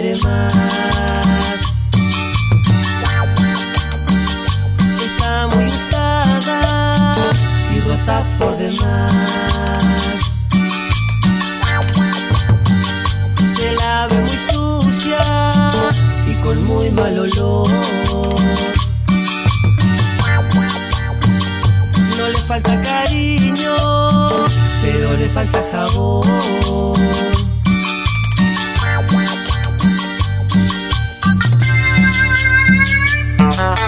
quiere más. Está muy usada y rota por demás. Se la ve muy sucia y con muy mal olor. No le falta cariño, pero le falta jabón. Andate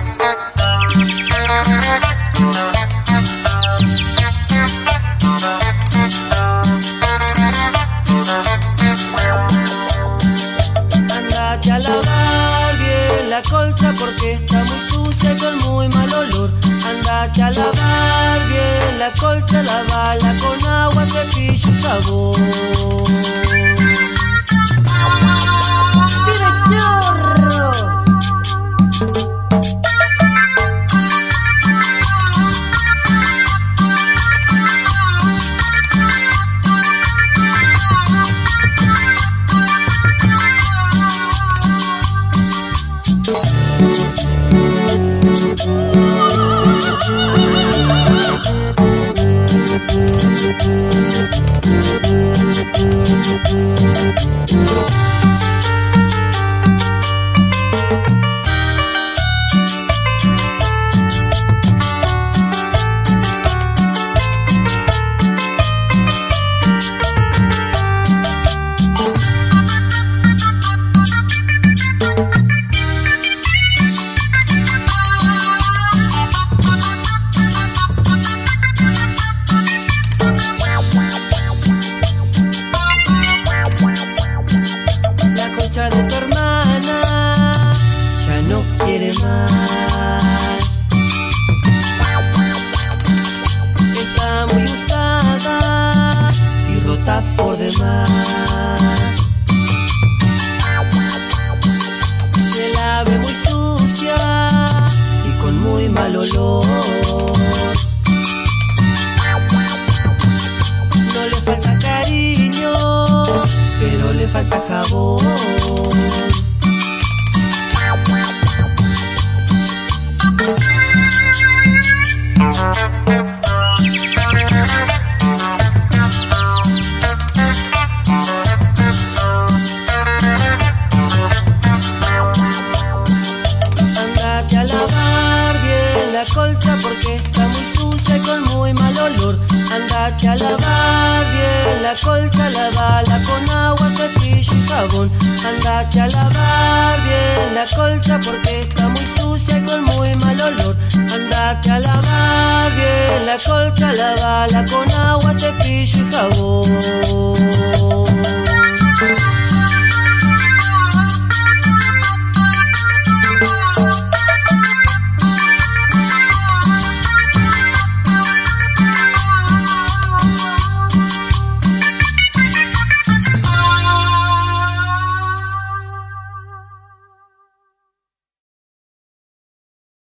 a lavar bien la colcha porque está muy sucia y con muy mal olor. Andate a lavar bien la colcha, lavala con agua, cepillo y jabón. La por demás. Se la ve muy sucia y con muy mal olor. No le falta cariño, pero le falta jabón. Andate a lavar bien la colcha, lavala con agua, cepillo y jabón. Andate a lavar bien la colcha porque está muy sucia y con muy mal olor. Andate a lavar bien la colcha, lavala con agua, cepillo y jabón.